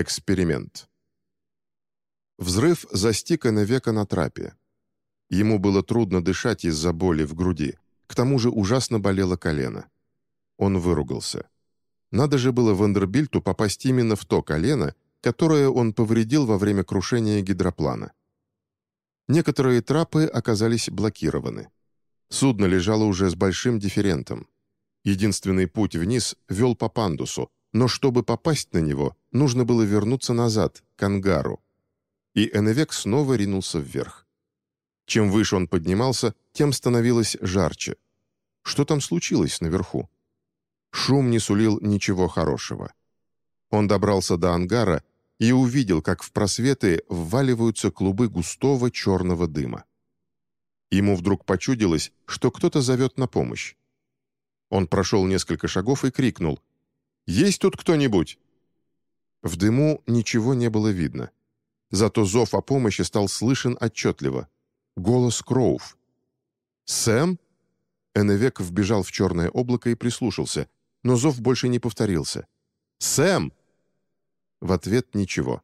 Эксперимент. Взрыв застиг Эннвека на трапе. Ему было трудно дышать из-за боли в груди. К тому же ужасно болело колено. Он выругался. Надо же было Вандербильту попасть именно в то колено, которое он повредил во время крушения гидроплана. Некоторые трапы оказались блокированы. Судно лежало уже с большим дифферентом. Единственный путь вниз вел по пандусу, но чтобы попасть на него, нужно было вернуться назад, к ангару. И Эневек снова ринулся вверх. Чем выше он поднимался, тем становилось жарче. Что там случилось наверху? Шум не сулил ничего хорошего. Он добрался до ангара и увидел, как в просветы вваливаются клубы густого черного дыма. Ему вдруг почудилось, что кто-то зовет на помощь. Он прошел несколько шагов и крикнул «Есть тут кто-нибудь?» В дыму ничего не было видно. Зато зов о помощи стал слышен отчетливо. Голос Кроув. «Сэм?» Эннвек вбежал в черное облако и прислушался, но зов больше не повторился. «Сэм!» В ответ ничего.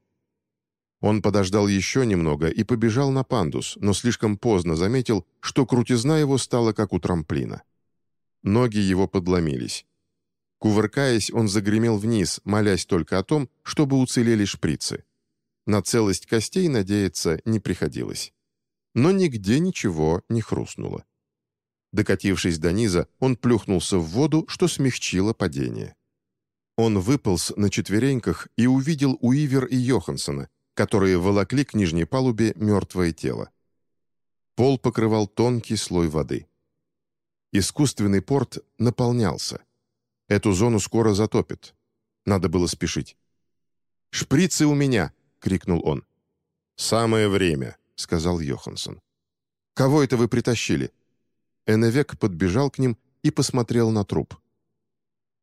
Он подождал еще немного и побежал на пандус, но слишком поздно заметил, что крутизна его стала как у трамплина. Ноги его подломились. Кувыркаясь, он загремел вниз, молясь только о том, чтобы уцелели шприцы. На целость костей надеяться не приходилось. Но нигде ничего не хрустнуло. Докатившись до низа, он плюхнулся в воду, что смягчило падение. Он выполз на четвереньках и увидел Уивер и Йоханссона, которые волокли к нижней палубе мертвое тело. Пол покрывал тонкий слой воды. Искусственный порт наполнялся. Эту зону скоро затопит. Надо было спешить. «Шприцы у меня!» — крикнул он. «Самое время», — сказал Йоханссон. «Кого это вы притащили?» Эннвек подбежал к ним и посмотрел на труп.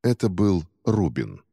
Это был Рубин.